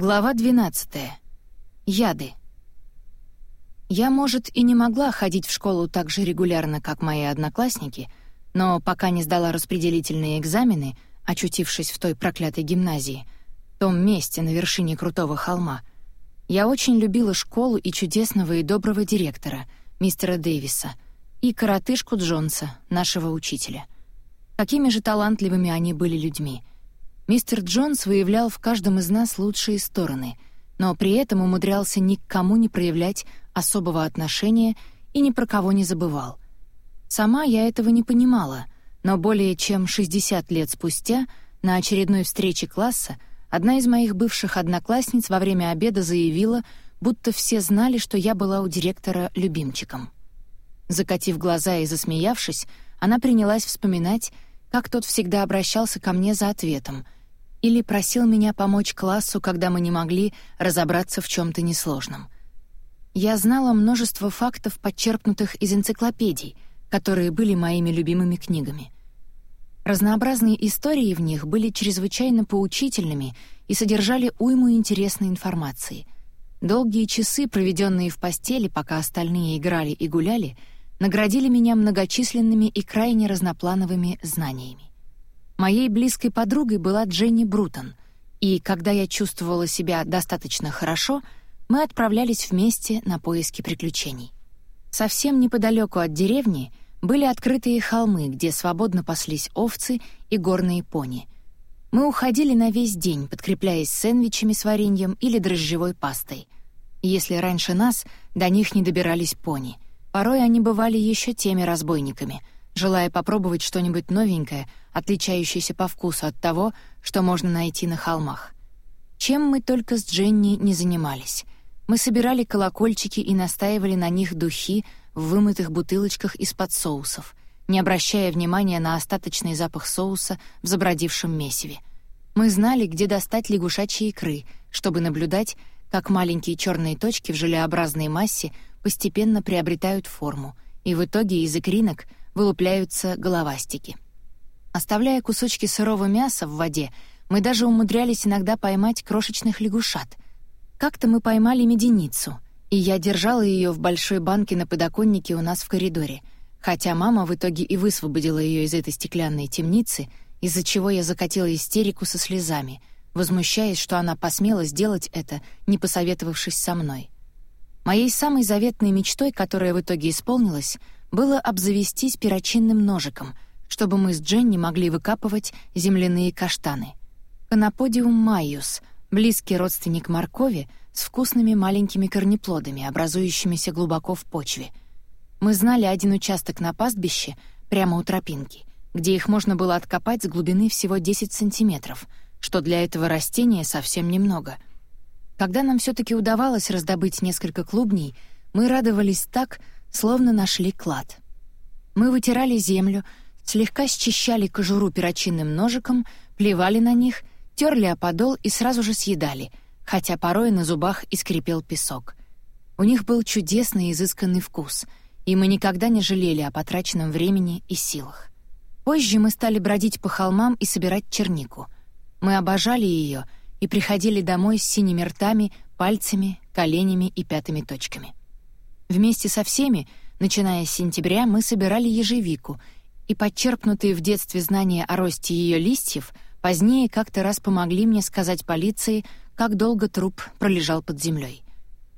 Глава 12. Яды. Я, может, и не могла ходить в школу так же регулярно, как мои одноклассники, но пока не сдала распределительные экзамены, очутившись в той проклятой гимназии, том месте на вершине крутого холма, я очень любила школу и чудесного и доброго директора, мистера Дэвиса, и коротышку Джонса, нашего учителя. Какими же талантливыми они были людьми — Мистер Джонс выявлял в каждом из нас лучшие стороны, но при этом умудрялся ни к кому не проявлять особого отношения и ни про кого не забывал. Сама я этого не понимала, но более чем 60 лет спустя, на очередной встрече класса, одна из моих бывших одноклассниц во время обеда заявила, будто все знали, что я была у директора любимчиком. Закатив глаза и засмеявшись, она принялась вспоминать, как тот всегда обращался ко мне за ответом — или просил меня помочь классу, когда мы не могли разобраться в чем то несложном. Я знала множество фактов, подчерпнутых из энциклопедий, которые были моими любимыми книгами. Разнообразные истории в них были чрезвычайно поучительными и содержали уйму интересной информации. Долгие часы, проведенные в постели, пока остальные играли и гуляли, наградили меня многочисленными и крайне разноплановыми знаниями. Моей близкой подругой была Дженни Брутон, и когда я чувствовала себя достаточно хорошо, мы отправлялись вместе на поиски приключений. Совсем неподалеку от деревни были открытые холмы, где свободно паслись овцы и горные пони. Мы уходили на весь день, подкрепляясь сэндвичами с вареньем или дрожжевой пастой. Если раньше нас до них не добирались пони, порой они бывали еще теми разбойниками — желая попробовать что-нибудь новенькое, отличающееся по вкусу от того, что можно найти на холмах. Чем мы только с Дженни не занимались. Мы собирали колокольчики и настаивали на них духи в вымытых бутылочках из-под соусов, не обращая внимания на остаточный запах соуса в забродившем месиве. Мы знали, где достать лягушачьи икры, чтобы наблюдать, как маленькие черные точки в желеобразной массе постепенно приобретают форму, и в итоге из икринок — вылупляются головастики. Оставляя кусочки сырого мяса в воде, мы даже умудрялись иногда поймать крошечных лягушат. Как-то мы поймали меденицу, и я держала ее в большой банке на подоконнике у нас в коридоре, хотя мама в итоге и высвободила ее из этой стеклянной темницы, из-за чего я закатила истерику со слезами, возмущаясь, что она посмела сделать это, не посоветовавшись со мной. Моей самой заветной мечтой, которая в итоге исполнилась — было обзавестись перочинным ножиком, чтобы мы с Дженни могли выкапывать земляные каштаны. Коноподиум майюс — близкий родственник моркови с вкусными маленькими корнеплодами, образующимися глубоко в почве. Мы знали один участок на пастбище прямо у тропинки, где их можно было откопать с глубины всего 10 сантиметров, что для этого растения совсем немного. Когда нам все таки удавалось раздобыть несколько клубней, мы радовались так, словно нашли клад. Мы вытирали землю, слегка счищали кожуру перочинным ножиком, плевали на них, терли о подол и сразу же съедали, хотя порой на зубах искрипел песок. У них был чудесный изысканный вкус, и мы никогда не жалели о потраченном времени и силах. Позже мы стали бродить по холмам и собирать чернику. Мы обожали ее и приходили домой с синими ртами, пальцами, коленями и пятыми точками. Вместе со всеми, начиная с сентября, мы собирали ежевику, и подчерпнутые в детстве знания о росте ее листьев позднее как-то раз помогли мне сказать полиции, как долго труп пролежал под землей.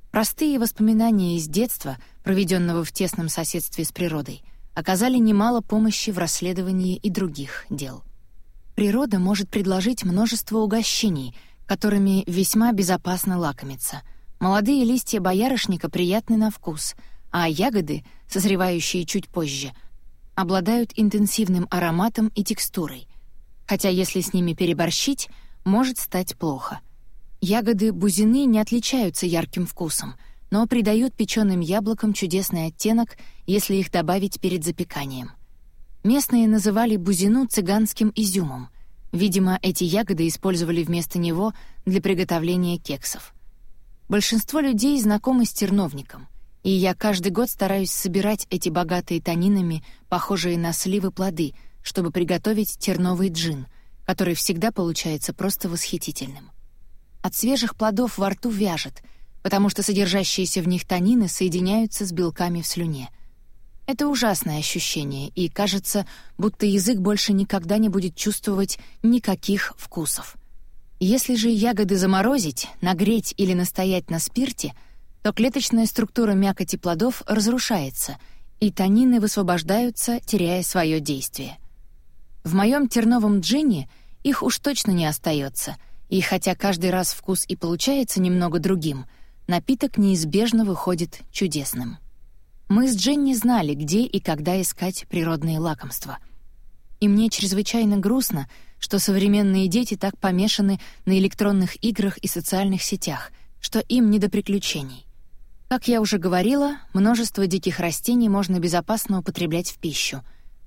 Простые воспоминания из детства, проведенного в тесном соседстве с природой, оказали немало помощи в расследовании и других дел. Природа может предложить множество угощений, которыми весьма безопасно лакомиться — Молодые листья боярышника приятны на вкус, а ягоды, созревающие чуть позже, обладают интенсивным ароматом и текстурой. Хотя если с ними переборщить, может стать плохо. Ягоды бузины не отличаются ярким вкусом, но придают печеным яблокам чудесный оттенок, если их добавить перед запеканием. Местные называли бузину цыганским изюмом. Видимо, эти ягоды использовали вместо него для приготовления кексов. Большинство людей знакомы с терновником, и я каждый год стараюсь собирать эти богатые танинами, похожие на сливы плоды, чтобы приготовить терновый джин, который всегда получается просто восхитительным. от свежих плодов во рту вяжет, потому что содержащиеся в них танины соединяются с белками в слюне. Это ужасное ощущение, и кажется, будто язык больше никогда не будет чувствовать никаких вкусов. Если же ягоды заморозить, нагреть или настоять на спирте, то клеточная структура мякоти плодов разрушается, и танины высвобождаются, теряя свое действие. В моем терновом джине их уж точно не остается, и хотя каждый раз вкус и получается немного другим, напиток неизбежно выходит чудесным. Мы с Дженни знали, где и когда искать природные лакомства. И мне чрезвычайно грустно, что современные дети так помешаны на электронных играх и социальных сетях, что им не до приключений. Как я уже говорила, множество диких растений можно безопасно употреблять в пищу,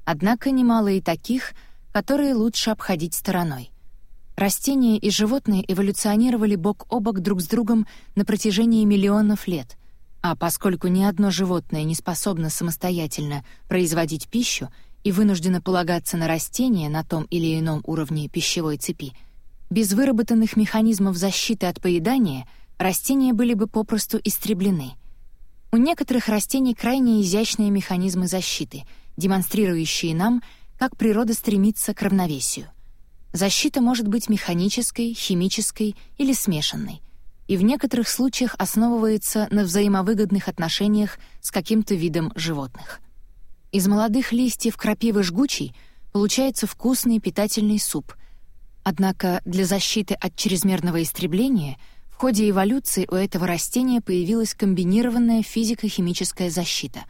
однако немало и таких, которые лучше обходить стороной. Растения и животные эволюционировали бок о бок друг с другом на протяжении миллионов лет, а поскольку ни одно животное не способно самостоятельно производить пищу и вынуждено полагаться на растения на том или ином уровне пищевой цепи, без выработанных механизмов защиты от поедания растения были бы попросту истреблены. У некоторых растений крайне изящные механизмы защиты, демонстрирующие нам, как природа стремится к равновесию. Защита может быть механической, химической или смешанной, и в некоторых случаях основывается на взаимовыгодных отношениях с каким-то видом животных. Из молодых листьев крапивы жгучей получается вкусный питательный суп. Однако для защиты от чрезмерного истребления в ходе эволюции у этого растения появилась комбинированная физико-химическая защита.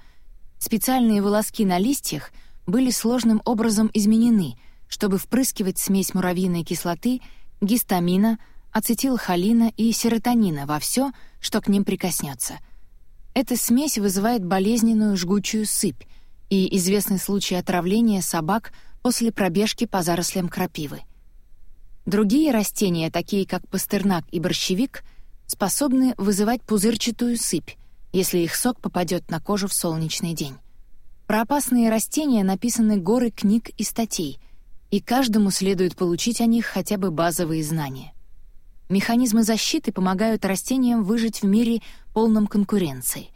Специальные волоски на листьях были сложным образом изменены, чтобы впрыскивать смесь муравьиной кислоты, гистамина, ацетилхолина и серотонина во все, что к ним прикоснется. Эта смесь вызывает болезненную жгучую сыпь, и известный случай отравления собак после пробежки по зарослям крапивы. Другие растения, такие как пастернак и борщевик, способны вызывать пузырчатую сыпь, если их сок попадет на кожу в солнечный день. Про опасные растения написаны горы книг и статей, и каждому следует получить о них хотя бы базовые знания. Механизмы защиты помогают растениям выжить в мире полном конкуренции.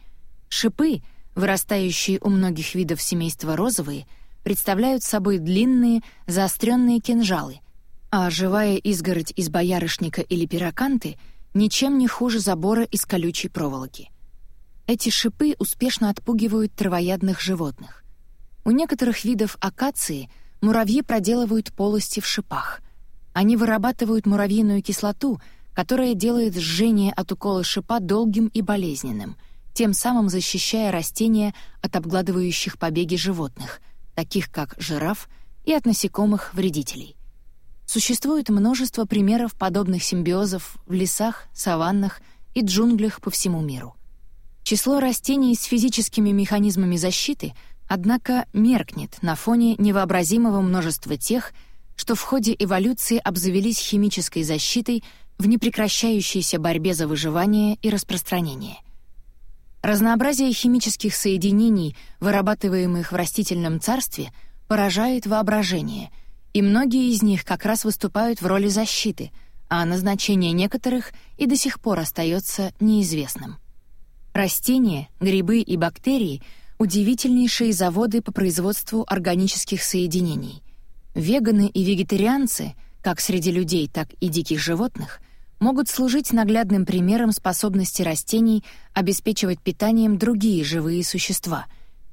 Шипы — вырастающие у многих видов семейства розовые, представляют собой длинные, заостренные кинжалы, а живая изгородь из боярышника или пироканты ничем не хуже забора из колючей проволоки. Эти шипы успешно отпугивают травоядных животных. У некоторых видов акации муравьи проделывают полости в шипах. Они вырабатывают муравьиную кислоту, которая делает жжение от укола шипа долгим и болезненным — тем самым защищая растения от обгладывающих побеги животных, таких как жираф, и от насекомых-вредителей. Существует множество примеров подобных симбиозов в лесах, саваннах и джунглях по всему миру. Число растений с физическими механизмами защиты, однако, меркнет на фоне невообразимого множества тех, что в ходе эволюции обзавелись химической защитой в непрекращающейся борьбе за выживание и распространение — Разнообразие химических соединений, вырабатываемых в растительном царстве, поражает воображение, и многие из них как раз выступают в роли защиты, а назначение некоторых и до сих пор остается неизвестным. Растения, грибы и бактерии — удивительнейшие заводы по производству органических соединений. Веганы и вегетарианцы, как среди людей, так и диких животных — могут служить наглядным примером способности растений обеспечивать питанием другие живые существа.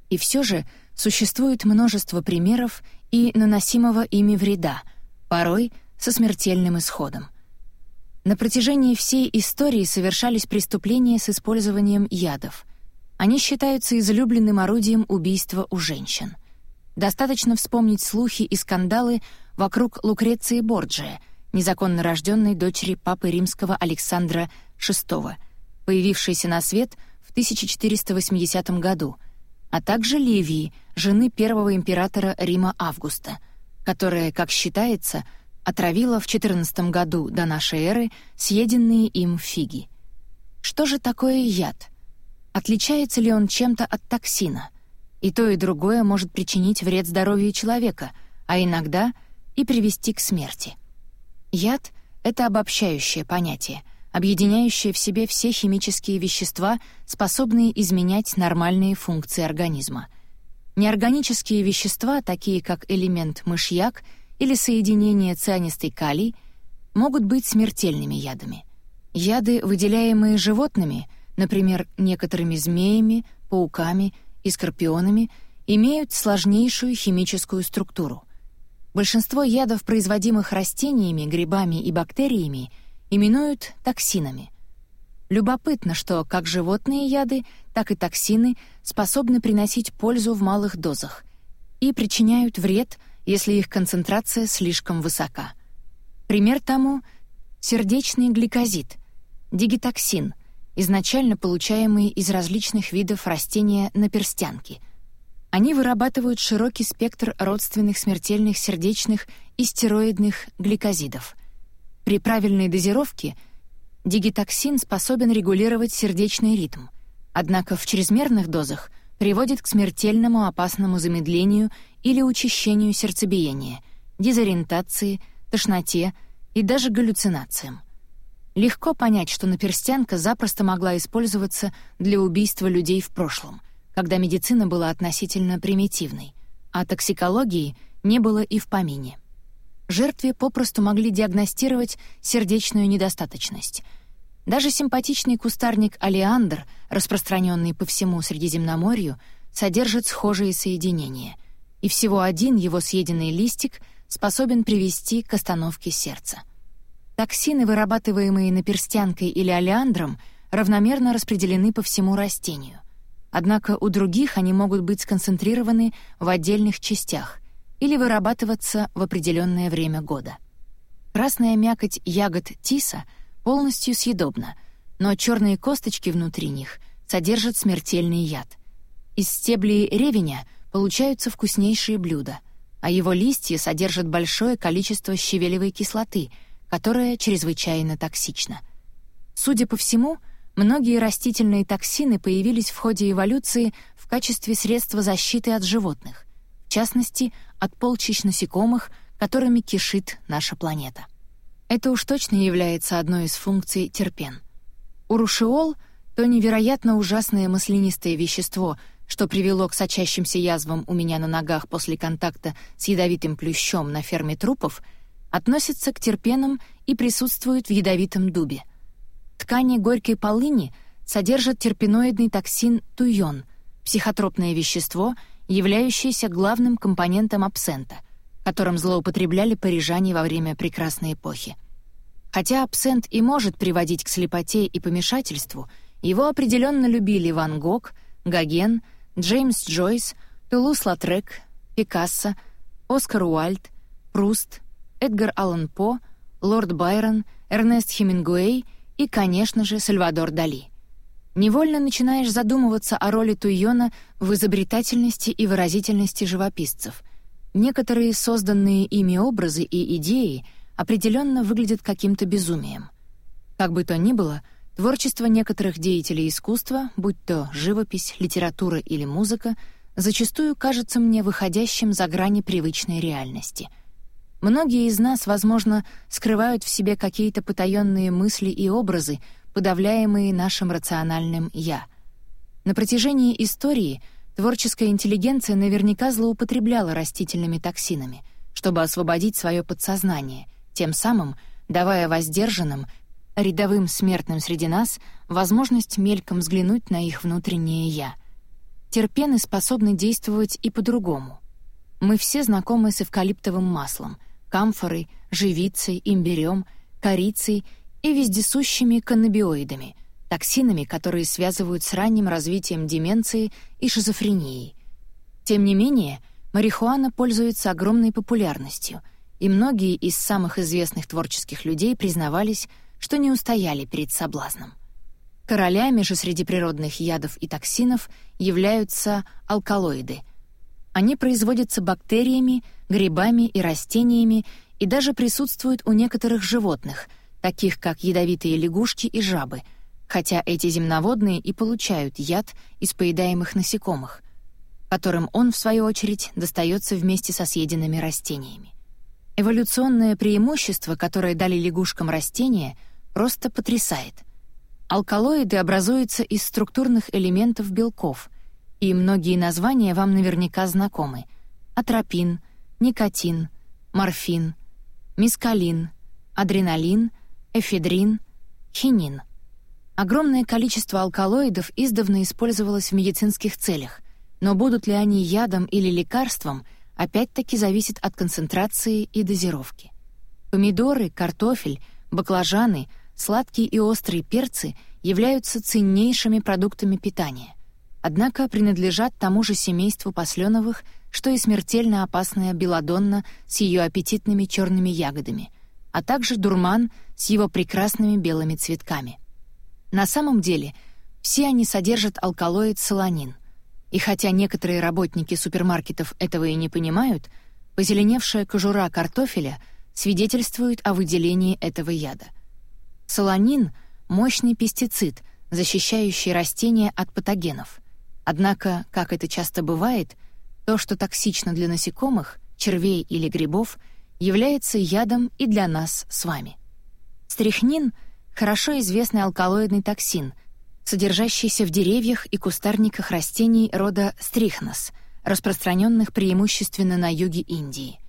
И все же существует множество примеров и наносимого ими вреда, порой со смертельным исходом. На протяжении всей истории совершались преступления с использованием ядов. Они считаются излюбленным орудием убийства у женщин. Достаточно вспомнить слухи и скандалы вокруг Лукреции Борджия — незаконно рожденной дочери папы римского Александра VI, появившейся на свет в 1480 году, а также Ливии, жены первого императора Рима Августа, которая, как считается, отравила в 14 году до нашей эры съеденные им фиги. Что же такое яд? Отличается ли он чем-то от токсина? И то, и другое может причинить вред здоровью человека, а иногда и привести к смерти. Яд — это обобщающее понятие, объединяющее в себе все химические вещества, способные изменять нормальные функции организма. Неорганические вещества, такие как элемент мышьяк или соединение цианистый калий, могут быть смертельными ядами. Яды, выделяемые животными, например, некоторыми змеями, пауками и скорпионами, имеют сложнейшую химическую структуру. Большинство ядов, производимых растениями, грибами и бактериями, именуют токсинами. Любопытно, что как животные яды, так и токсины способны приносить пользу в малых дозах и причиняют вред, если их концентрация слишком высока. Пример тому — сердечный гликозид, дигитоксин, изначально получаемый из различных видов растения наперстянки — они вырабатывают широкий спектр родственных смертельных сердечных и стероидных гликозидов. При правильной дозировке дигитоксин способен регулировать сердечный ритм, однако в чрезмерных дозах приводит к смертельному опасному замедлению или учащению сердцебиения, дезориентации, тошноте и даже галлюцинациям. Легко понять, что наперстянка запросто могла использоваться для убийства людей в прошлом — когда медицина была относительно примитивной, а токсикологии не было и в помине. Жертве попросту могли диагностировать сердечную недостаточность. Даже симпатичный кустарник алиандр, распространенный по всему Средиземноморью, содержит схожие соединения, и всего один его съеденный листик способен привести к остановке сердца. Токсины, вырабатываемые наперстянкой или алиандром, равномерно распределены по всему растению — Однако у других они могут быть сконцентрированы в отдельных частях или вырабатываться в определенное время года. Красная мякоть ягод тиса полностью съедобна, но черные косточки внутри них содержат смертельный яд. Из стеблей ревеня получаются вкуснейшие блюда, а его листья содержат большое количество щавелевой кислоты, которая чрезвычайно токсична. Судя по всему, Многие растительные токсины появились в ходе эволюции в качестве средства защиты от животных, в частности, от полчищ насекомых, которыми кишит наша планета. Это уж точно является одной из функций терпен. Урушиол — то невероятно ужасное маслянистое вещество, что привело к сочащимся язвам у меня на ногах после контакта с ядовитым плющом на ферме трупов, относится к терпенам и присутствует в ядовитом дубе. Ткани горькой полыни содержат терпеноидный токсин туйон, психотропное вещество, являющееся главным компонентом абсента, которым злоупотребляли парижане во время прекрасной эпохи. Хотя абсент и может приводить к слепоте и помешательству, его определенно любили Ван Гог, Гоген, Джеймс Джойс, Тулуз-Лотрек, Пикассо, Оскар Уайльд, Пруст, Эдгар Аллан По, Лорд Байрон, Эрнест Хемингуэй — и, конечно же, Сальвадор Дали. Невольно начинаешь задумываться о роли Туйона в изобретательности и выразительности живописцев. Некоторые созданные ими образы и идеи определенно выглядят каким-то безумием. Как бы то ни было, творчество некоторых деятелей искусства, будь то живопись, литература или музыка, зачастую кажется мне выходящим за грани привычной реальности — Многие из нас, возможно, скрывают в себе какие-то потаенные мысли и образы, подавляемые нашим рациональным «я». На протяжении истории творческая интеллигенция наверняка злоупотребляла растительными токсинами, чтобы освободить свое подсознание, тем самым давая воздержанным, рядовым смертным среди нас возможность мельком взглянуть на их внутреннее «я». Терпены способны действовать и по-другому. Мы все знакомы с эвкалиптовым маслом — камфорой, живицей, имбирем, корицей и вездесущими каннабиоидами, токсинами, которые связывают с ранним развитием деменции и шизофренией. Тем не менее, марихуана пользуется огромной популярностью, и многие из самых известных творческих людей признавались, что не устояли перед соблазном. Королями же среди природных ядов и токсинов являются алкалоиды. Они производятся бактериями, грибами и растениями и даже присутствуют у некоторых животных, таких как ядовитые лягушки и жабы, хотя эти земноводные и получают яд из поедаемых насекомых, которым он, в свою очередь, достается вместе со съеденными растениями. Эволюционное преимущество, которое дали лягушкам растения, просто потрясает. Алкалоиды образуются из структурных элементов белков, и многие названия вам наверняка знакомы. Атропин, никотин, морфин, мискалин, адреналин, эфедрин, хинин. Огромное количество алкалоидов издавна использовалось в медицинских целях, но будут ли они ядом или лекарством, опять-таки зависит от концентрации и дозировки. Помидоры, картофель, баклажаны, сладкие и острые перцы являются ценнейшими продуктами питания. Однако принадлежат тому же семейству посленовых, что и смертельно опасная белладонна с ее аппетитными черными ягодами, а также дурман с его прекрасными белыми цветками. На самом деле, все они содержат алкалоид солонин. И хотя некоторые работники супермаркетов этого и не понимают, позеленевшая кожура картофеля свидетельствует о выделении этого яда. Солонин — мощный пестицид, защищающий растения от патогенов. Однако, как это часто бывает, то, что токсично для насекомых, червей или грибов, является ядом и для нас с вами. Стрихнин — хорошо известный алкалоидный токсин, содержащийся в деревьях и кустарниках растений рода стрихнос, распространенных преимущественно на юге Индии.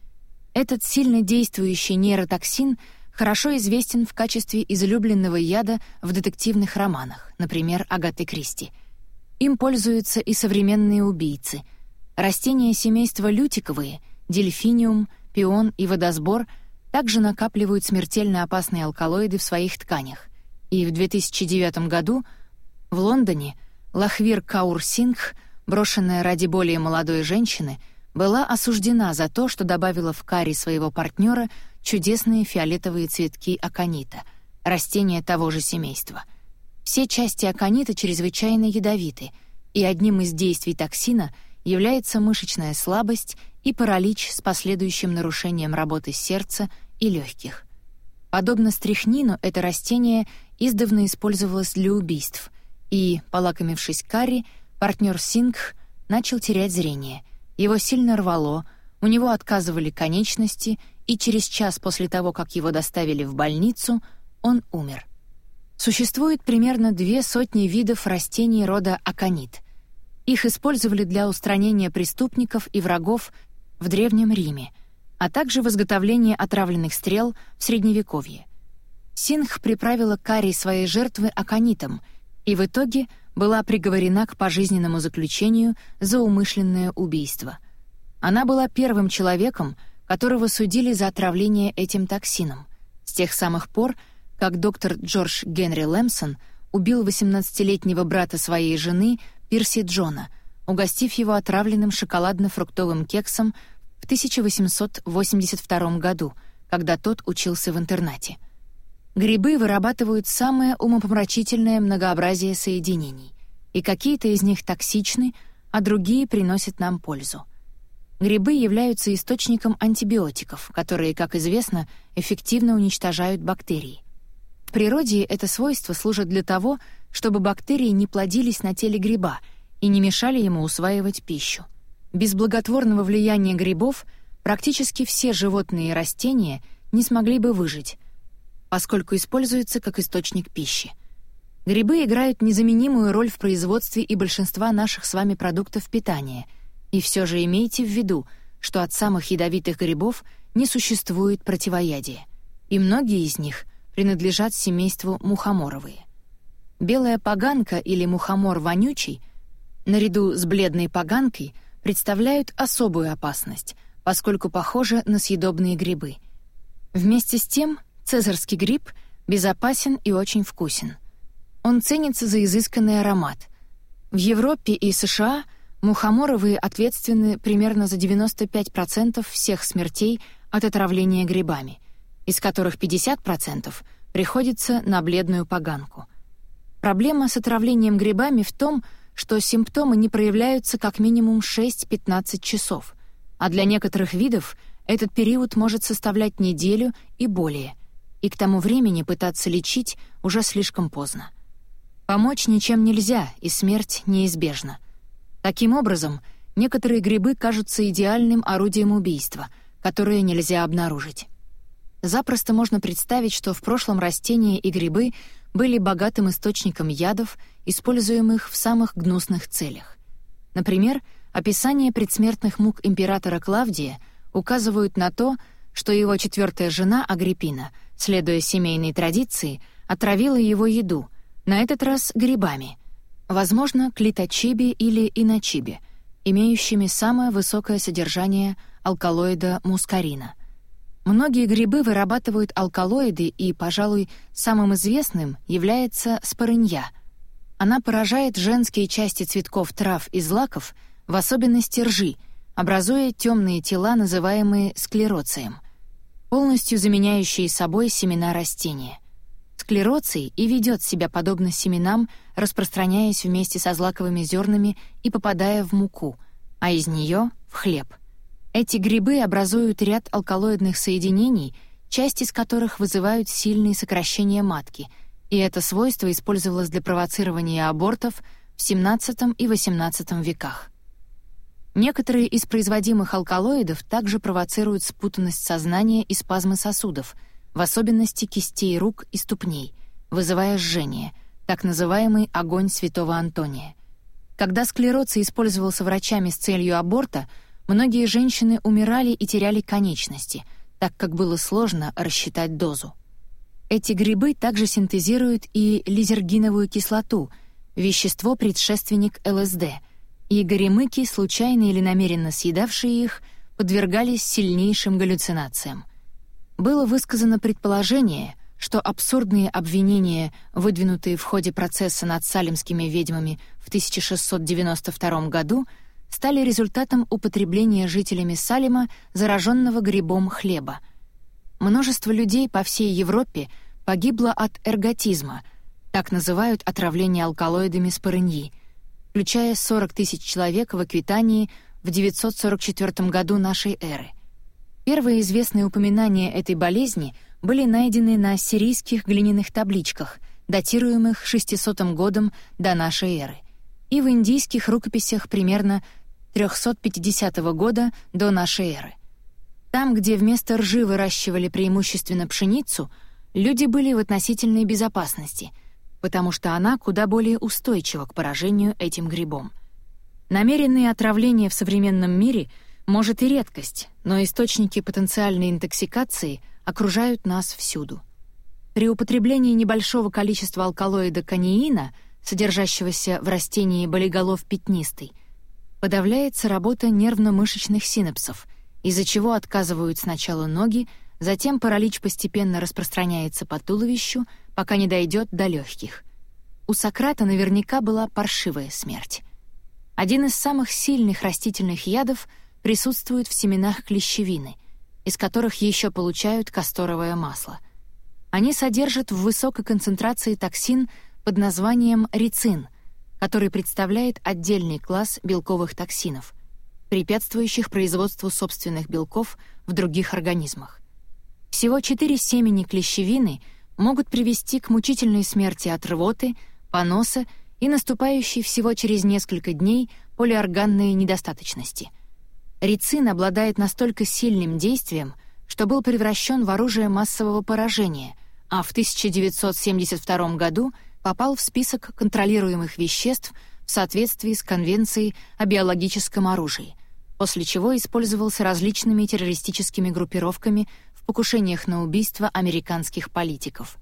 Этот сильно действующий нейротоксин хорошо известен в качестве излюбленного яда в детективных романах, например, Агаты Кристи. Им пользуются и современные убийцы. Растения семейства лютиковые, дельфиниум, пион и водосбор — также накапливают смертельно опасные алкалоиды в своих тканях. И в 2009 году в Лондоне Лахвир Каур Сингх, брошенная ради более молодой женщины, была осуждена за то, что добавила в карри своего партнера чудесные фиолетовые цветки аконита, растения того же семейства. Все части аконита чрезвычайно ядовиты, и одним из действий токсина является мышечная слабость и паралич с последующим нарушением работы сердца и легких. Подобно стрихнину, это растение издавна использовалось для убийств, и, полакомившись карри, партнер Сингх начал терять зрение. Его сильно рвало, у него отказывали конечности, и через час после того, как его доставили в больницу, он умер. Существует примерно две сотни видов растений рода аконит. Их использовали для устранения преступников и врагов в Древнем Риме, а также в изготовлении отравленных стрел в Средневековье. Сингх приправила карий своей жертвы аконитом и в итоге была приговорена к пожизненному заключению за умышленное убийство. Она была первым человеком, которого судили за отравление этим токсином, с тех самых пор, как доктор Джордж Генри Лэмсон убил 18-летнего брата своей жены Пирси Джона, угостив его отравленным шоколадно-фруктовым кексом в 1882 году, когда тот учился в интернате. Грибы вырабатывают самое умопомрачительное многообразие соединений, и какие-то из них токсичны, а другие приносят нам пользу. Грибы являются источником антибиотиков, которые, как известно, эффективно уничтожают бактерии. В природе это свойство служит для того, чтобы бактерии не плодились на теле гриба и не мешали ему усваивать пищу. Без благотворного влияния грибов практически все животные и растения не смогли бы выжить, поскольку используются как источник пищи. Грибы играют незаменимую роль в производстве и большинства наших с вами продуктов питания, и все же имейте в виду, что от самых ядовитых грибов не существует противоядия, и многие из них принадлежат семейству мухоморовые. Белая поганка или мухомор вонючий, наряду с бледной поганкой — представляют особую опасность, поскольку похожи на съедобные грибы. Вместе с тем, цезарский гриб безопасен и очень вкусен. Он ценится за изысканный аромат. В Европе и США мухоморовые ответственны примерно за 95% всех смертей от отравления грибами, из которых 50% приходится на бледную поганку. Проблема с отравлением грибами в том, что что симптомы не проявляются как минимум 6-15 часов, а для некоторых видов этот период может составлять неделю и более, и к тому времени пытаться лечить уже слишком поздно. Помочь ничем нельзя, и смерть неизбежна. Таким образом, некоторые грибы кажутся идеальным орудием убийства, которые нельзя обнаружить. Запросто можно представить, что в прошлом растения и грибы были богатым источником ядов, используемых в самых гнусных целях. Например, описание предсмертных мук императора Клавдия указывают на то, что его четвертая жена Агриппина, следуя семейной традиции, отравила его еду, на этот раз грибами, возможно, клиточиби или иночиби, имеющими самое высокое содержание алкалоида мускарина. Многие грибы вырабатывают алкалоиды, и, пожалуй, самым известным является спорынья. Она поражает женские части цветков трав и злаков, в особенности ржи, образуя темные тела, называемые склероцием, полностью заменяющие собой семена растения. Склероций и ведет себя подобно семенам, распространяясь вместе со злаковыми зернами и попадая в муку, а из нее — в хлеб. Эти грибы образуют ряд алкалоидных соединений, часть из которых вызывают сильные сокращения матки, и это свойство использовалось для провоцирования абортов в XVII и XVIII веках. Некоторые из производимых алкалоидов также провоцируют спутанность сознания и спазмы сосудов, в особенности кистей рук и ступней, вызывая жжение, так называемый огонь святого Антония. Когда склероций использовался врачами с целью аборта — Многие женщины умирали и теряли конечности, так как было сложно рассчитать дозу. Эти грибы также синтезируют и лизергиновую кислоту, вещество-предшественник ЛСД, и горемыки, случайно или намеренно съедавшие их, подвергались сильнейшим галлюцинациям. Было высказано предположение, что абсурдные обвинения, выдвинутые в ходе процесса над салимскими ведьмами в 1692 году, стали результатом употребления жителями Салима зараженного грибом хлеба. Множество людей по всей Европе погибло от эрготизма, так называют отравление алкалоидами спорыньи, включая 40 тысяч человек в Аквитании в 944 году нашей эры. Первые известные упоминания этой болезни были найдены на сирийских глиняных табличках, датируемых 600 годом до нашей эры, и в индийских рукописях примерно 350 года до нашей эры. Там, где вместо ржи выращивали преимущественно пшеницу, люди были в относительной безопасности, потому что она куда более устойчива к поражению этим грибом. Намеренные отравления в современном мире может и редкость, но источники потенциальной интоксикации окружают нас всюду. При употреблении небольшого количества алкалоида канеина, содержащегося в растении болиголов пятнистый, подавляется работа нервно-мышечных синапсов, из-за чего отказывают сначала ноги, затем паралич постепенно распространяется по туловищу, пока не дойдет до легких. У Сократа наверняка была паршивая смерть. Один из самых сильных растительных ядов присутствует в семенах клещевины, из которых еще получают касторовое масло. Они содержат в высокой концентрации токсин под названием рицин — который представляет отдельный класс белковых токсинов, препятствующих производству собственных белков в других организмах. Всего четыре семени клещевины могут привести к мучительной смерти от рвоты, поноса и наступающей всего через несколько дней полиорганной недостаточности. Рицин обладает настолько сильным действием, что был превращен в оружие массового поражения, а в 1972 году — попал в список контролируемых веществ в соответствии с Конвенцией о биологическом оружии, после чего использовался различными террористическими группировками в покушениях на убийство американских политиков.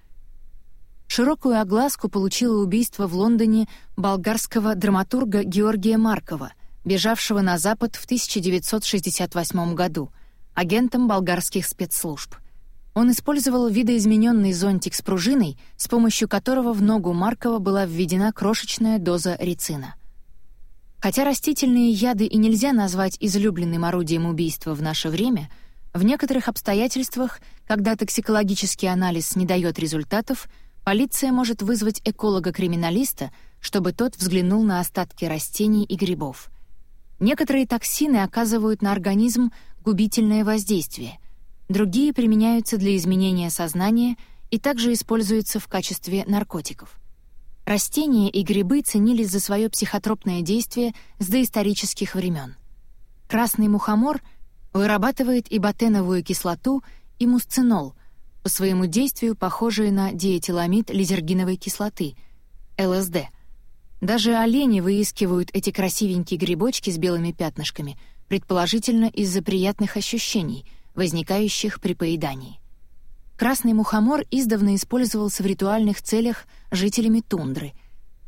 Широкую огласку получило убийство в Лондоне болгарского драматурга Георгия Маркова, бежавшего на Запад в 1968 году, агентом болгарских спецслужб — он использовал видоизмененный зонтик с пружиной, с помощью которого в ногу Маркова была введена крошечная доза рицина. Хотя растительные яды и нельзя назвать излюбленным орудием убийства в наше время, в некоторых обстоятельствах, когда токсикологический анализ не дает результатов, полиция может вызвать эколога-криминалиста, чтобы тот взглянул на остатки растений и грибов. Некоторые токсины оказывают на организм губительное воздействие — Другие применяются для изменения сознания и также используются в качестве наркотиков. Растения и грибы ценились за свое психотропное действие с доисторических времен. Красный мухомор, вырабатывает и ботеновую кислоту, и мусцинол, по своему действию похожие на диэтиламид лизергиновой кислоты, ЛСД. Даже олени выискивают эти красивенькие грибочки с белыми пятнышками, предположительно из-за приятных ощущений, возникающих при поедании. Красный мухомор издавна использовался в ритуальных целях жителями тундры.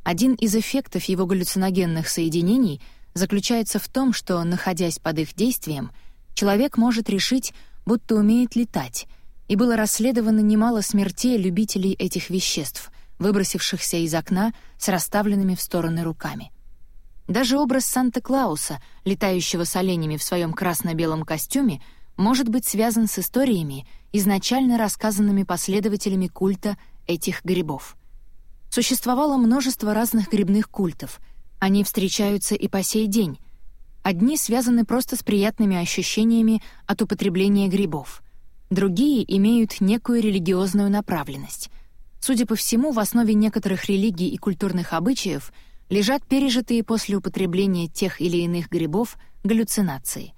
Один из эффектов его галлюциногенных соединений заключается в том, что, находясь под их действием, человек может решить, будто умеет летать, и было расследовано немало смертей любителей этих веществ, выбросившихся из окна с расставленными в стороны руками. Даже образ Санта-Клауса, летающего с оленями в своем красно-белом костюме, может быть связан с историями, изначально рассказанными последователями культа этих грибов. Существовало множество разных грибных культов. Они встречаются и по сей день. Одни связаны просто с приятными ощущениями от употребления грибов. Другие имеют некую религиозную направленность. Судя по всему, в основе некоторых религий и культурных обычаев лежат пережитые после употребления тех или иных грибов галлюцинации.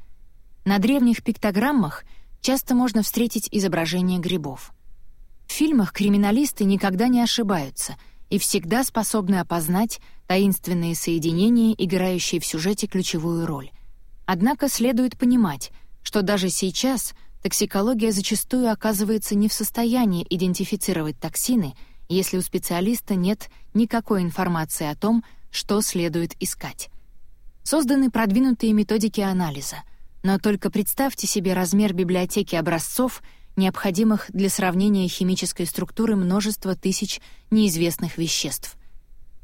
На древних пиктограммах часто можно встретить изображения грибов. В фильмах криминалисты никогда не ошибаются и всегда способны опознать таинственные соединения, играющие в сюжете ключевую роль. Однако следует понимать, что даже сейчас токсикология зачастую оказывается не в состоянии идентифицировать токсины, если у специалиста нет никакой информации о том, что следует искать. Созданы продвинутые методики анализа, но только представьте себе размер библиотеки образцов, необходимых для сравнения химической структуры множества тысяч неизвестных веществ.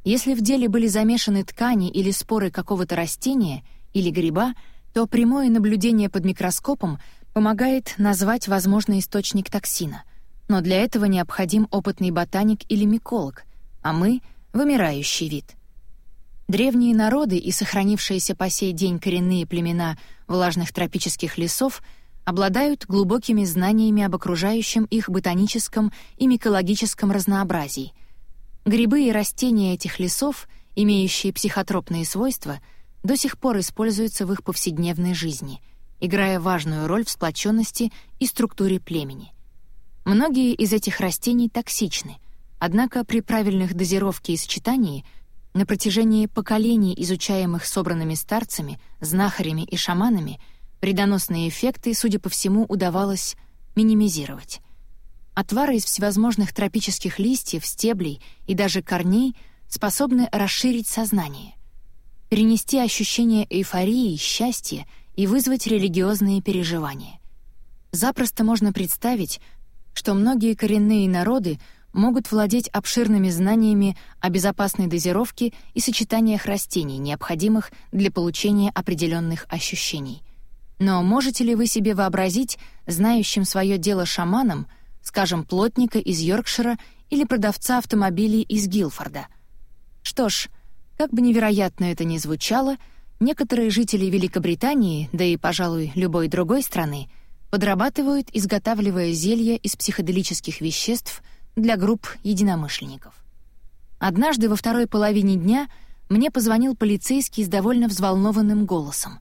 Если в деле были замешаны ткани или споры какого-то растения или гриба, то прямое наблюдение под микроскопом помогает назвать возможный источник токсина. Но для этого необходим опытный ботаник или миколог, а мы — вымирающий вид. Древние народы и сохранившиеся по сей день коренные племена влажных тропических лесов обладают глубокими знаниями об окружающем их ботаническом и микологическом разнообразии. Грибы и растения этих лесов, имеющие психотропные свойства, до сих пор используются в их повседневной жизни, играя важную роль в сплоченности и структуре племени. Многие из этих растений токсичны, однако при правильных дозировке и сочетании — на протяжении поколений, изучаемых собранными старцами, знахарями и шаманами, вредоносные эффекты, судя по всему, удавалось минимизировать. Отвары из всевозможных тропических листьев, стеблей и даже корней способны расширить сознание, перенести ощущение эйфории, счастья и вызвать религиозные переживания. Запросто можно представить, что многие коренные народы — могут владеть обширными знаниями о безопасной дозировке и сочетаниях растений, необходимых для получения определенных ощущений. Но можете ли вы себе вообразить знающим свое дело шаманом, скажем, плотника из Йоркшира или продавца автомобилей из Гилфорда? Что ж, как бы невероятно это ни звучало, некоторые жители Великобритании, да и, пожалуй, любой другой страны, подрабатывают, изготавливая зелья из психоделических веществ — для групп единомышленников. Однажды во второй половине дня мне позвонил полицейский с довольно взволнованным голосом.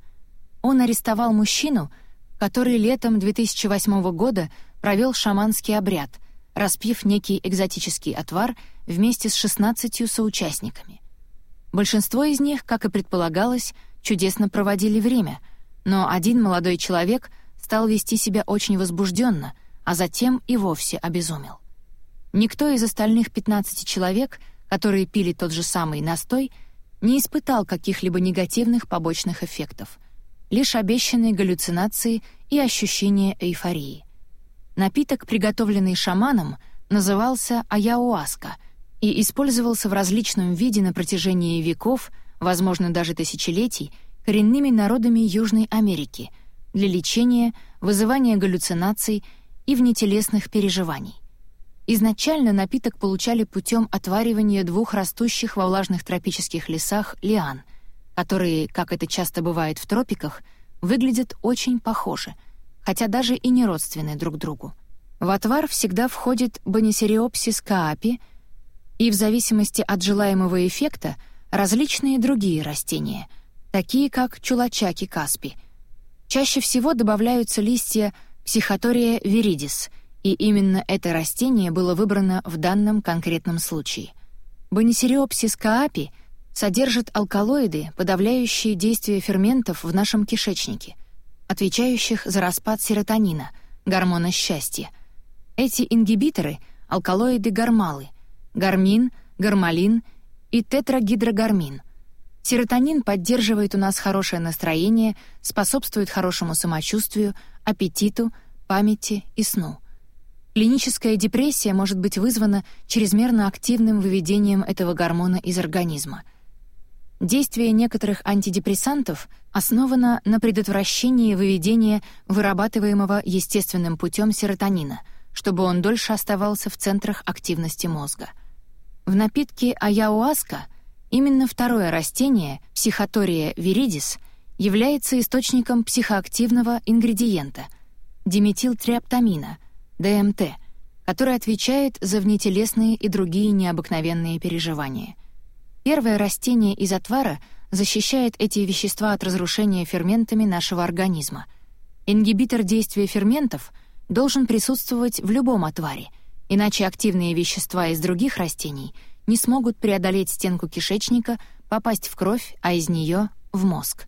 Он арестовал мужчину, который летом 2008 года провел шаманский обряд, распив некий экзотический отвар вместе с 16 соучастниками. Большинство из них, как и предполагалось, чудесно проводили время, но один молодой человек стал вести себя очень возбужденно, а затем и вовсе обезумел. Никто из остальных 15 человек, которые пили тот же самый настой, не испытал каких-либо негативных побочных эффектов, лишь обещанные галлюцинации и ощущение эйфории. Напиток, приготовленный шаманом, назывался аяуаска и использовался в различном виде на протяжении веков, возможно, даже тысячелетий, коренными народами Южной Америки для лечения, вызывания галлюцинаций и внетелесных переживаний. Изначально напиток получали путем отваривания двух растущих во влажных тропических лесах лиан, которые, как это часто бывает в тропиках, выглядят очень похожи, хотя даже и не родственны друг другу. В отвар всегда входит Банисериопсис каапи и, в зависимости от желаемого эффекта, различные другие растения, такие как чулачаки каспи. Чаще всего добавляются листья психотория виридис, и именно это растение было выбрано в данном конкретном случае. Банисериопсис каапи содержит алкалоиды, подавляющие действие ферментов в нашем кишечнике, отвечающих за распад серотонина, гормона счастья. Эти ингибиторы — алкалоиды-гормалы — гармин, гармалин и тетрагидрогормин. Серотонин поддерживает у нас хорошее настроение, способствует хорошему самочувствию, аппетиту, памяти и сну — Клиническая депрессия может быть вызвана чрезмерно активным выведением этого гормона из организма. Действие некоторых антидепрессантов основано на предотвращении выведения вырабатываемого естественным путем серотонина, чтобы он дольше оставался в центрах активности мозга. В напитке аяуаска именно второе растение, психотория виридис, является источником психоактивного ингредиента — диметилтриптамина — ДМТ, который отвечает за внетелесные и другие необыкновенные переживания. Первое растение из отвара защищает эти вещества от разрушения ферментами нашего организма. Ингибитор действия ферментов должен присутствовать в любом отваре, иначе активные вещества из других растений не смогут преодолеть стенку кишечника, попасть в кровь, а из нее — в мозг.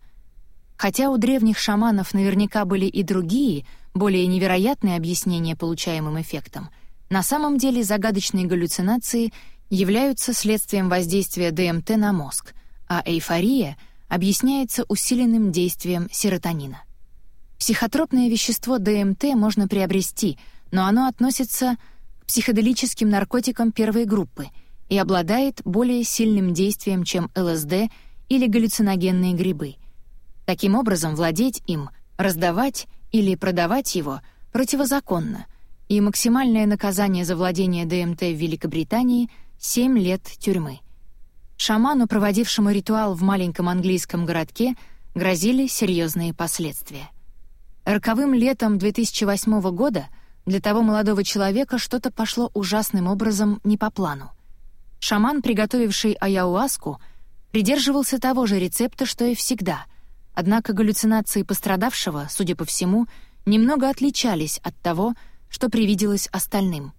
Хотя у древних шаманов наверняка были и другие — более невероятные объяснения получаемым эффектам, на самом деле загадочные галлюцинации являются следствием воздействия ДМТ на мозг, а эйфория объясняется усиленным действием серотонина. Психотропное вещество ДМТ можно приобрести, но оно относится к психоделическим наркотикам первой группы и обладает более сильным действием, чем ЛСД или галлюциногенные грибы. Таким образом, владеть им, раздавать или продавать его противозаконно, и максимальное наказание за владение ДМТ в Великобритании — 7 лет тюрьмы. Шаману, проводившему ритуал в маленьком английском городке, грозили серьезные последствия. Роковым летом 2008 года для того молодого человека что-то пошло ужасным образом не по плану. Шаман, приготовивший аяуаску, придерживался того же рецепта, что и всегда — Однако галлюцинации пострадавшего, судя по всему, немного отличались от того, что привиделось остальным.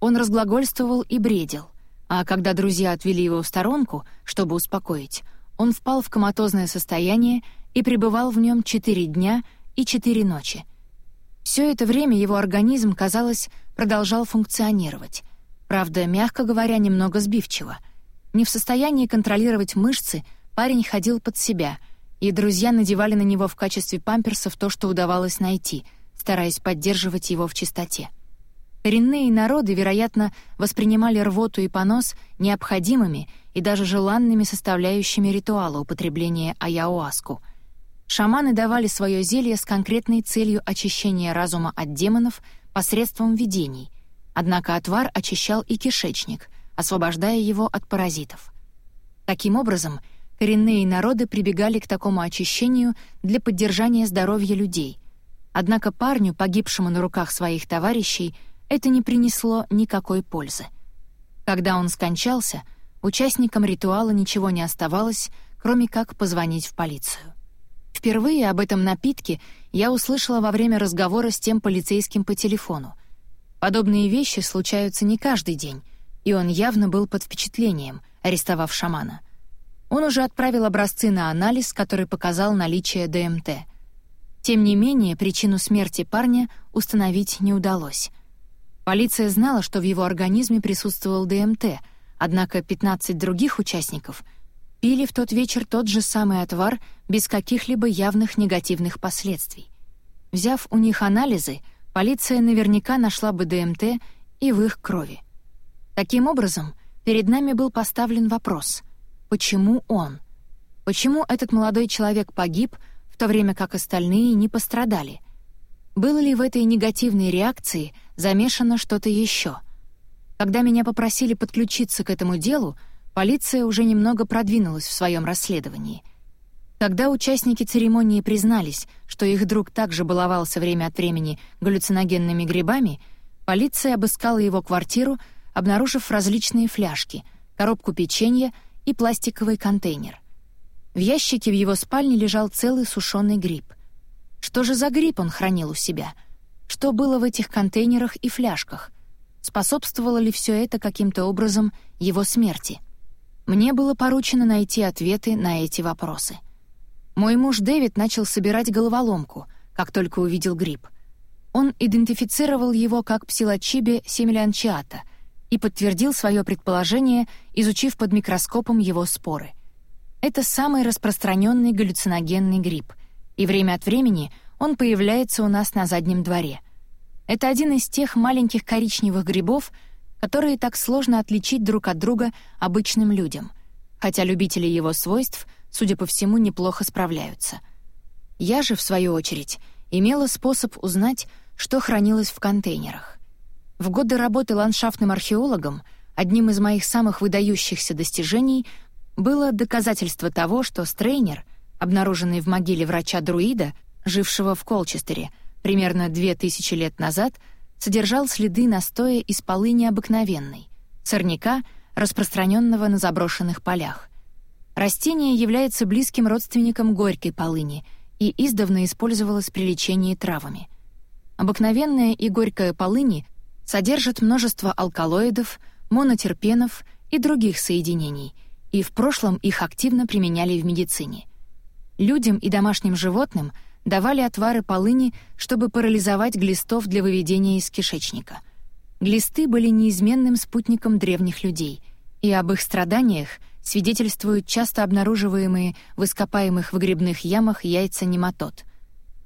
Он разглагольствовал и бредил, а когда друзья отвели его в сторонку, чтобы успокоить, он впал в коматозное состояние и пребывал в нем четыре дня и четыре ночи. Все это время его организм, казалось, продолжал функционировать. Правда, мягко говоря, немного сбивчиво. Не в состоянии контролировать мышцы, парень ходил под себя — и друзья надевали на него в качестве памперсов то, что удавалось найти, стараясь поддерживать его в чистоте. Коренные народы, вероятно, воспринимали рвоту и понос необходимыми и даже желанными составляющими ритуала употребления аяуаску. Шаманы давали свое зелье с конкретной целью очищения разума от демонов посредством видений, однако отвар очищал и кишечник, освобождая его от паразитов. Таким образом, коренные народы прибегали к такому очищению для поддержания здоровья людей. Однако парню, погибшему на руках своих товарищей, это не принесло никакой пользы. Когда он скончался, участникам ритуала ничего не оставалось, кроме как позвонить в полицию. Впервые об этом напитке я услышала во время разговора с тем полицейским по телефону. Подобные вещи случаются не каждый день, и он явно был под впечатлением, арестовав шамана. Он уже отправил образцы на анализ, который показал наличие ДМТ. Тем не менее, причину смерти парня установить не удалось. Полиция знала, что в его организме присутствовал ДМТ, однако 15 других участников пили в тот вечер тот же самый отвар без каких-либо явных негативных последствий. Взяв у них анализы, полиция наверняка нашла бы ДМТ и в их крови. Таким образом, перед нами был поставлен вопрос — Почему он? Почему этот молодой человек погиб, в то время как остальные не пострадали? Было ли в этой негативной реакции замешано что-то еще? Когда меня попросили подключиться к этому делу, полиция уже немного продвинулась в своем расследовании. Когда участники церемонии признались, что их друг также баловался время от времени галлюциногенными грибами, полиция обыскала его квартиру, обнаружив различные фляжки, коробку печенья — и пластиковый контейнер. В ящике в его спальне лежал целый сушеный гриб. Что же за гриб он хранил у себя? Что было в этих контейнерах и фляжках? Способствовало ли все это каким-то образом его смерти? Мне было поручено найти ответы на эти вопросы. Мой муж Дэвид начал собирать головоломку, как только увидел гриб. Он идентифицировал его как псилочибе семилянчиата и подтвердил свое предположение, изучив под микроскопом его споры. Это самый распространенный галлюциногенный гриб, и время от времени он появляется у нас на заднем дворе. Это один из тех маленьких коричневых грибов, которые так сложно отличить друг от друга обычным людям, хотя любители его свойств, судя по всему, неплохо справляются. Я же, в свою очередь, имела способ узнать, что хранилось в контейнерах. В годы работы ландшафтным археологом одним из моих самых выдающихся достижений было доказательство того, что Стрейнер, обнаруженный в могиле врача-друида, жившего в Колчестере примерно две тысячи лет назад, содержал следы настоя из полыни обыкновенной, сорняка, распространенного на заброшенных полях. Растение является близким родственником горькой полыни и издавна использовалось при лечении травами. Обыкновенная и горькая полыни содержат множество алкалоидов, монотерпенов и других соединений — и в прошлом их активно применяли в медицине. Людям и домашним животным давали отвары полыни, чтобы парализовать глистов для выведения из кишечника. Глисты были неизменным спутником древних людей, и об их страданиях свидетельствуют часто обнаруживаемые в ископаемых выгребных ямах яйца нематод.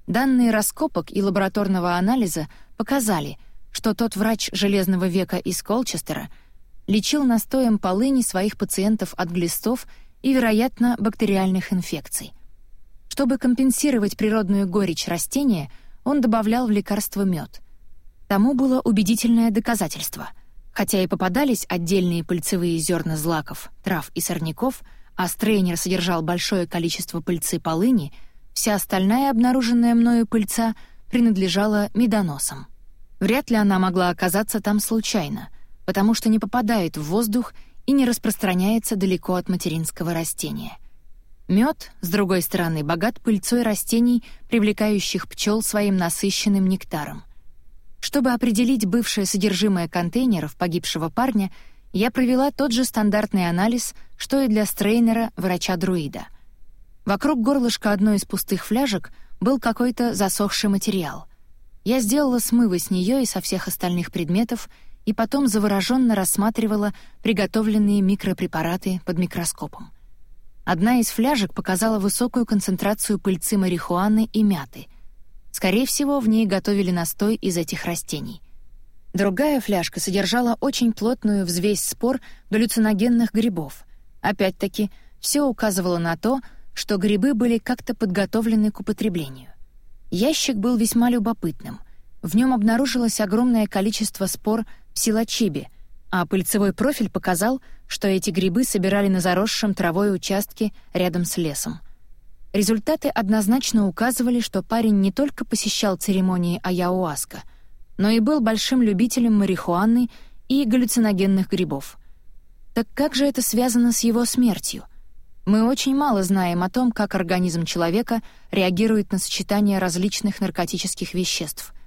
Данные раскопок и лабораторного анализа показали, что тот врач Железного века из Колчестера — лечил настоем полыни своих пациентов от глистов и, вероятно, бактериальных инфекций. Чтобы компенсировать природную горечь растения, он добавлял в лекарство мед. Тому было убедительное доказательство. Хотя и попадались отдельные пыльцевые зерна злаков, трав и сорняков, а стрейнер содержал большое количество пыльцы полыни, вся остальная обнаруженная мною пыльца принадлежала медоносам. Вряд ли она могла оказаться там случайно — потому что не попадает в воздух и не распространяется далеко от материнского растения. Мед, с другой стороны, богат пыльцой растений, привлекающих пчел своим насыщенным нектаром. Чтобы определить бывшее содержимое контейнеров погибшего парня, я провела тот же стандартный анализ, что и для Стрейнера, врача-друида. Вокруг горлышка одной из пустых фляжек был какой-то засохший материал. Я сделала смывы с нее и со всех остальных предметов и потом завороженно рассматривала приготовленные микропрепараты под микроскопом. Одна из фляжек показала высокую концентрацию пыльцы марихуаны и мяты. Скорее всего, в ней готовили настой из этих растений. Другая фляжка содержала очень плотную взвесь спор галлюциногенных грибов. Опять-таки, все указывало на то, что грибы были как-то подготовлены к употреблению. Ящик был весьма любопытным. В нем обнаружилось огромное количество спор в Силачибе, а пыльцевой профиль показал, что эти грибы собирали на заросшем травой участке рядом с лесом. Результаты однозначно указывали, что парень не только посещал церемонии аяуаска, но и был большим любителем марихуаны и галлюциногенных грибов. Так как же это связано с его смертью? Мы очень мало знаем о том, как организм человека реагирует на сочетание различных наркотических веществ —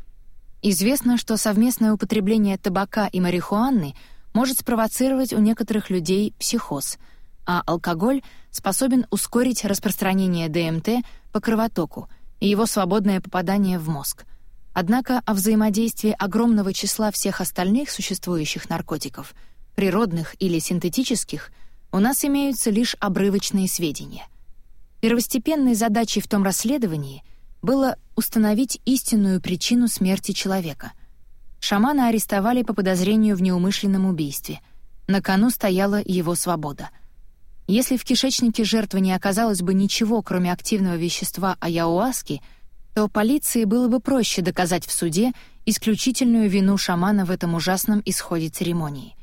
Известно, что совместное употребление табака и марихуаны может спровоцировать у некоторых людей психоз, а алкоголь способен ускорить распространение ДМТ по кровотоку и его свободное попадание в мозг. Однако о взаимодействии огромного числа всех остальных существующих наркотиков, природных или синтетических, у нас имеются лишь обрывочные сведения. Первостепенной задачей в том расследовании — было установить истинную причину смерти человека. Шамана арестовали по подозрению в неумышленном убийстве. На кону стояла его свобода. Если в кишечнике жертвы не оказалось бы ничего, кроме активного вещества аяуаски, то полиции было бы проще доказать в суде исключительную вину шамана в этом ужасном исходе церемонии.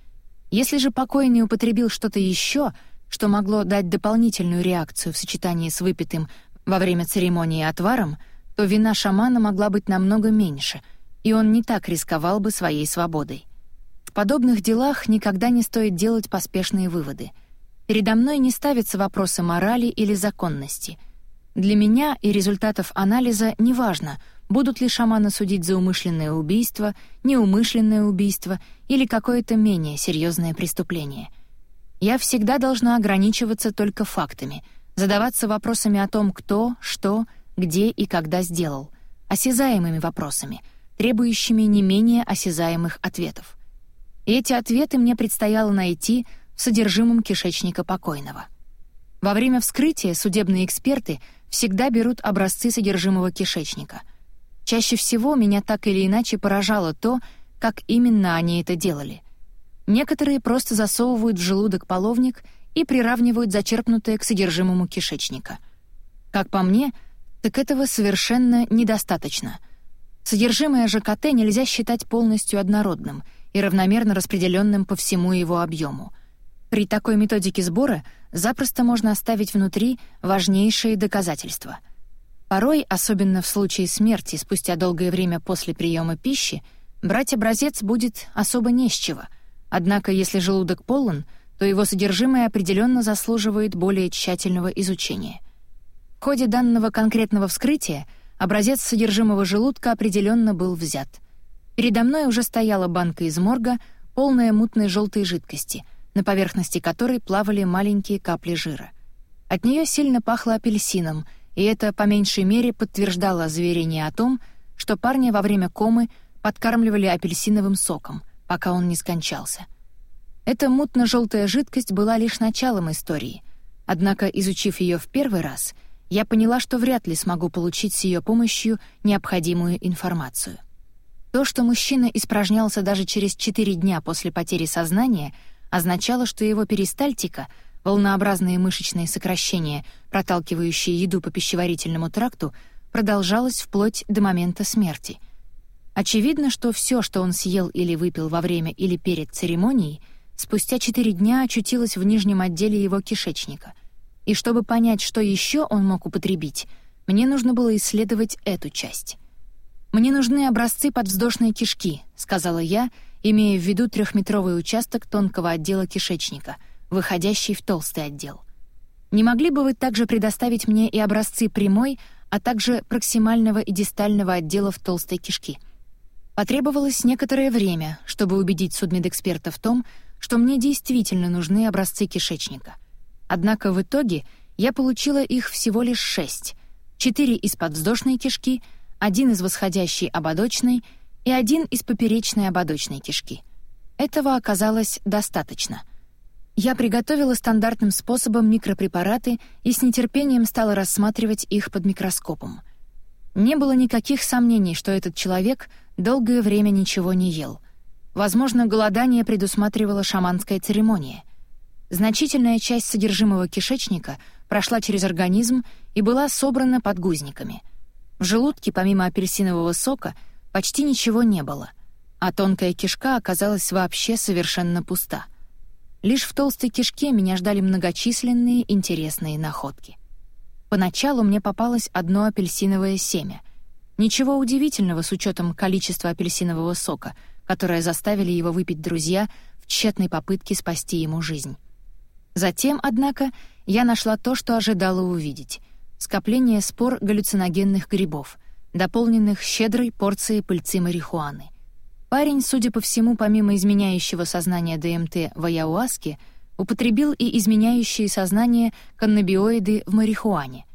Если же покойный употребил что-то еще, что могло дать дополнительную реакцию в сочетании с выпитым во время церемонии отваром — то вина шамана могла быть намного меньше, и он не так рисковал бы своей свободой. В подобных делах никогда не стоит делать поспешные выводы. Передо мной не ставятся вопросы морали или законности. Для меня и результатов анализа неважно, будут ли шаманы судить за умышленное убийство, неумышленное убийство или какое-то менее серьезное преступление. Я всегда должна ограничиваться только фактами, задаваться вопросами о том, кто, что, где и когда сделал, осязаемыми вопросами, требующими не менее осязаемых ответов. И эти ответы мне предстояло найти в содержимом кишечника покойного. Во время вскрытия судебные эксперты всегда берут образцы содержимого кишечника. Чаще всего меня так или иначе поражало то, как именно они это делали. Некоторые просто засовывают в желудок половник и приравнивают зачерпнутое к содержимому кишечника. Как по мне, так этого совершенно недостаточно. Содержимое ЖКТ нельзя считать полностью однородным и равномерно распределенным по всему его объему. При такой методике сбора запросто можно оставить внутри важнейшие доказательства. Порой, особенно в случае смерти спустя долгое время после приема пищи, брать образец будет особо не с чего. Однако, если желудок полон, то его содержимое определенно заслуживает более тщательного изучения — в ходе данного конкретного вскрытия образец содержимого желудка определенно был взят. Передо мной уже стояла банка из морга, полная мутной желтой жидкости, на поверхности которой плавали маленькие капли жира. От нее сильно пахло апельсином, и это по меньшей мере подтверждало заверение о том, что парня во время комы подкармливали апельсиновым соком, пока он не скончался. Эта мутно-желтая жидкость была лишь началом истории, однако, изучив ее в первый раз — я поняла, что вряд ли смогу получить с ее помощью необходимую информацию. То, что мужчина испражнялся даже через четыре дня после потери сознания, означало, что его перистальтика, волнообразные мышечные сокращения, проталкивающие еду по пищеварительному тракту, продолжалась вплоть до момента смерти. Очевидно, что все, что он съел или выпил во время или перед церемонией, спустя четыре дня очутилось в нижнем отделе его кишечника — и чтобы понять, что еще он мог употребить, мне нужно было исследовать эту часть. «Мне нужны образцы подвздошной кишки», — сказала я, имея в виду трехметровый участок тонкого отдела кишечника, выходящий в толстый отдел. «Не могли бы вы также предоставить мне и образцы прямой, а также проксимального и дистального отделов толстой кишки?» Потребовалось некоторое время, чтобы убедить судмедэксперта в том, что мне действительно нужны образцы кишечника. Однако в итоге я получила их всего лишь шесть. Четыре из подвздошной кишки, один из восходящей ободочной и один из поперечной ободочной кишки. Этого оказалось достаточно. Я приготовила стандартным способом микропрепараты и с нетерпением стала рассматривать их под микроскопом. Не было никаких сомнений, что этот человек долгое время ничего не ел. Возможно, голодание предусматривала шаманская церемония — Значительная часть содержимого кишечника прошла через организм и была собрана подгузниками. В желудке, помимо апельсинового сока, почти ничего не было, а тонкая кишка оказалась вообще совершенно пуста. Лишь в толстой кишке меня ждали многочисленные интересные находки. Поначалу мне попалось одно апельсиновое семя. Ничего удивительного с учетом количества апельсинового сока, которое заставили его выпить друзья в тщетной попытке спасти ему жизнь. Затем, однако, я нашла то, что ожидала увидеть — скопление спор галлюциногенных грибов, дополненных щедрой порцией пыльцы марихуаны. Парень, судя по всему, помимо изменяющего сознание ДМТ в аяуаске, употребил и изменяющие сознание каннабиоиды в марихуане.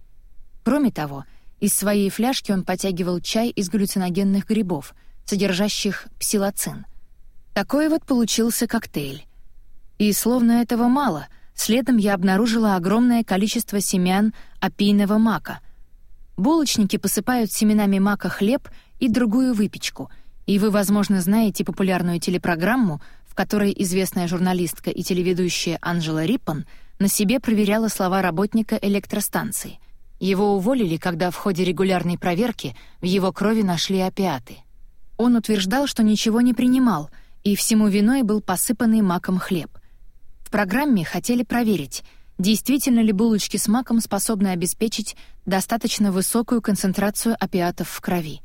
Кроме того, из своей фляжки он потягивал чай из галлюциногенных грибов, содержащих псилоцин. Такой вот получился коктейль. И словно этого мало — Следом я обнаружила огромное количество семян опийного мака. Булочники посыпают семенами мака хлеб и другую выпечку, и вы, возможно, знаете популярную телепрограмму, в которой известная журналистка и телеведущая Анжела Риппон на себе проверяла слова работника электростанции. Его уволили, когда в ходе регулярной проверки в его крови нашли опиаты. Он утверждал, что ничего не принимал, и всему виной был посыпанный маком хлеб — в программе хотели проверить, действительно ли булочки с маком способны обеспечить достаточно высокую концентрацию опиатов в крови.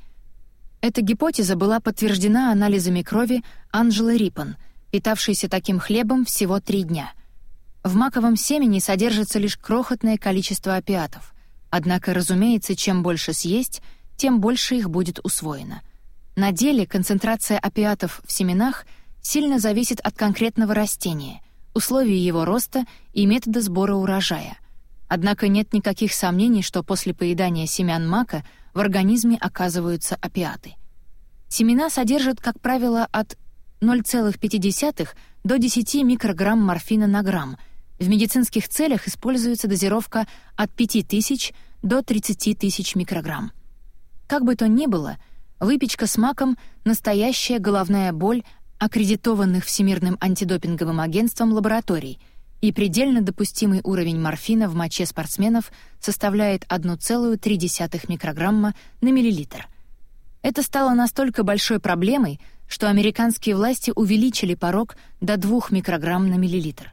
Эта гипотеза была подтверждена анализами крови Анжелы Риппон, питавшейся таким хлебом всего три дня. В маковом семени содержится лишь крохотное количество опиатов. Однако, разумеется, чем больше съесть, тем больше их будет усвоено. На деле концентрация опиатов в семенах сильно зависит от конкретного растения, условий его роста и метода сбора урожая. Однако нет никаких сомнений, что после поедания семян мака в организме оказываются опиаты. Семена содержат, как правило, от 0,5 до 10 микрограмм морфина на грамм. В медицинских целях используется дозировка от 5000 до 30 тысяч микрограмм. Как бы то ни было, выпечка с маком — настоящая головная боль аккредитованных Всемирным антидопинговым агентством лабораторий, и предельно допустимый уровень морфина в моче спортсменов составляет 1,3 микрограмма на миллилитр. Это стало настолько большой проблемой, что американские власти увеличили порог до 2 микрограмм на миллилитр.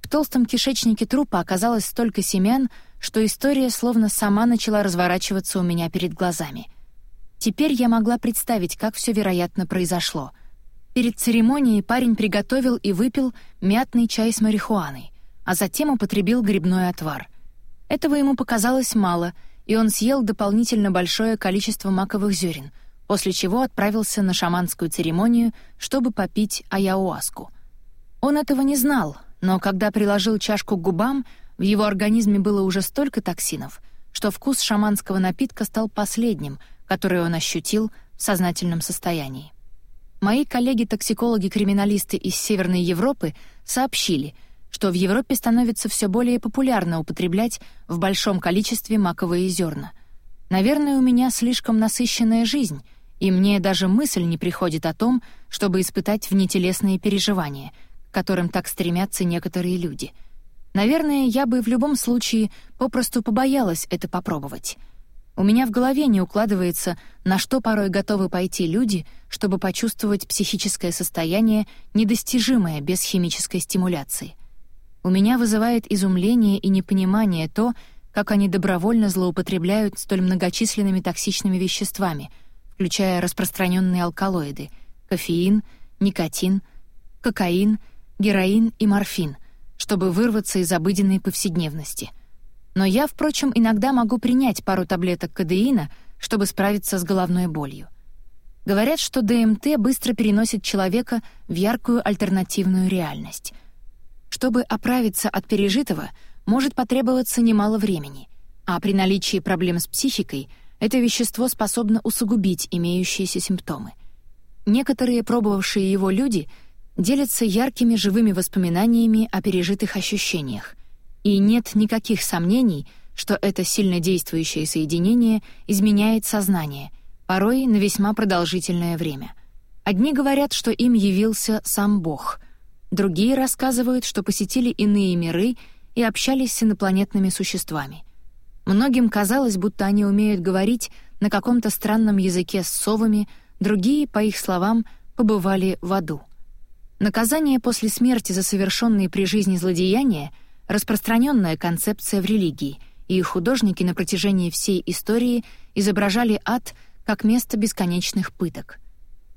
В толстом кишечнике трупа оказалось столько семян, что история словно сама начала разворачиваться у меня перед глазами. Теперь я могла представить, как все вероятно произошло. Перед церемонией парень приготовил и выпил мятный чай с марихуаной, а затем употребил грибной отвар. Этого ему показалось мало — и он съел дополнительно большое количество маковых зерен, после чего отправился на шаманскую церемонию, чтобы попить аяуаску. Он этого не знал, но когда приложил чашку к губам, в его организме было уже столько токсинов, что вкус шаманского напитка стал последним, который он ощутил в сознательном состоянии. Мои коллеги-токсикологи-криминалисты из Северной Европы сообщили — что в Европе становится все более популярно употреблять в большом количестве маковые зерна. Наверное, у меня слишком насыщенная жизнь, и мне даже мысль не приходит о том, чтобы испытать внетелесные переживания, к которым так стремятся некоторые люди. Наверное, я бы в любом случае попросту побоялась это попробовать. У меня в голове не укладывается, на что порой готовы пойти люди, чтобы почувствовать психическое состояние, недостижимое без химической стимуляции. У меня вызывает изумление и непонимание то, как они добровольно злоупотребляют столь многочисленными токсичными веществами, включая распространенные алкалоиды — кофеин, никотин, кокаин, героин и морфин, чтобы вырваться из обыденной повседневности. Но я, впрочем, иногда могу принять пару таблеток кадеина, чтобы справиться с головной болью. Говорят, что ДМТ быстро переносит человека в яркую альтернативную реальность — чтобы оправиться от пережитого, может потребоваться немало времени, а при наличии проблем с психикой это вещество способно усугубить имеющиеся симптомы. Некоторые пробовавшие его люди делятся яркими живыми воспоминаниями о пережитых ощущениях, и нет никаких сомнений, что это сильно действующее соединение изменяет сознание, порой на весьма продолжительное время. Одни говорят, что им явился сам Бог — Другие рассказывают, что посетили иные миры и общались с инопланетными существами. Многим казалось, будто они умеют говорить на каком-то странном языке с совами, другие, по их словам, побывали в аду. Наказание после смерти за совершенные при жизни злодеяния — распространенная концепция в религии, и художники на протяжении всей истории изображали ад как место бесконечных пыток.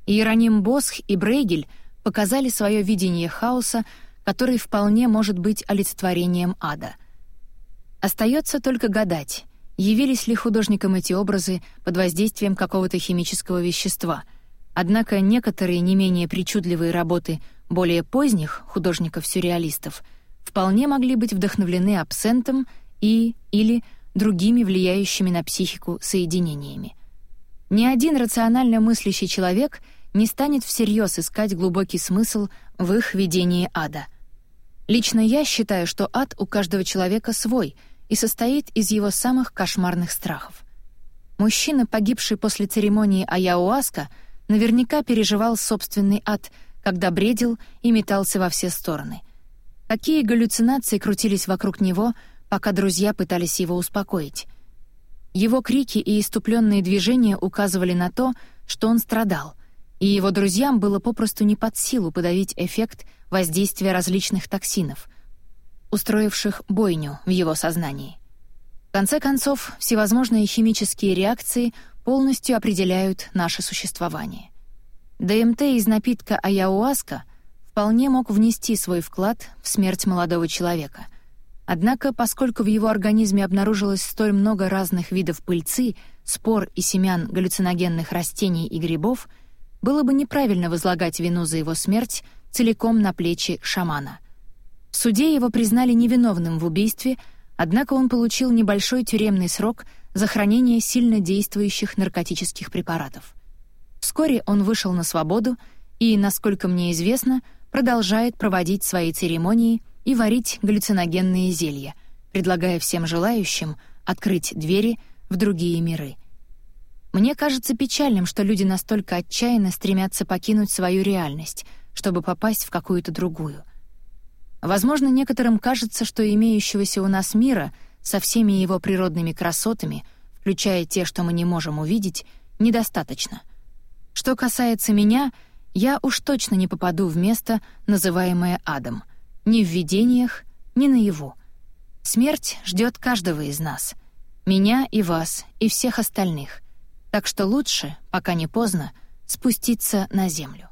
Иероним Босх и Брейгель — показали свое видение хаоса, который вполне может быть олицетворением ада. Остается только гадать, явились ли художникам эти образы под воздействием какого-то химического вещества. Однако некоторые не менее причудливые работы более поздних художников-сюрреалистов вполне могли быть вдохновлены абсентом и или другими влияющими на психику соединениями. Ни один рационально мыслящий человек — не станет всерьез искать глубокий смысл в их видении ада. Лично я считаю, что ад у каждого человека свой и состоит из его самых кошмарных страхов. Мужчина, погибший после церемонии Аяуаска, наверняка переживал собственный ад, когда бредил и метался во все стороны. Какие галлюцинации крутились вокруг него, пока друзья пытались его успокоить. Его крики и иступленные движения указывали на то, что он страдал — и его друзьям было попросту не под силу подавить эффект воздействия различных токсинов, устроивших бойню в его сознании. В конце концов, всевозможные химические реакции полностью определяют наше существование. ДМТ из напитка аяуаска вполне мог внести свой вклад в смерть молодого человека. Однако, поскольку в его организме обнаружилось столь много разных видов пыльцы, спор и семян галлюциногенных растений и грибов, было бы неправильно возлагать вину за его смерть целиком на плечи шамана. В суде его признали невиновным в убийстве, однако он получил небольшой тюремный срок за хранение сильно действующих наркотических препаратов. Вскоре он вышел на свободу и, насколько мне известно, продолжает проводить свои церемонии и варить галлюциногенные зелья, предлагая всем желающим открыть двери в другие миры. Мне кажется печальным, что люди настолько отчаянно стремятся покинуть свою реальность, чтобы попасть в какую-то другую. Возможно, некоторым кажется, что имеющегося у нас мира со всеми его природными красотами, включая те, что мы не можем увидеть, недостаточно. Что касается меня, я уж точно не попаду в место, называемое адом — ни в видениях, ни наяву. Смерть ждет каждого из нас. Меня и вас, и всех остальных. Так что лучше, пока не поздно, спуститься на землю.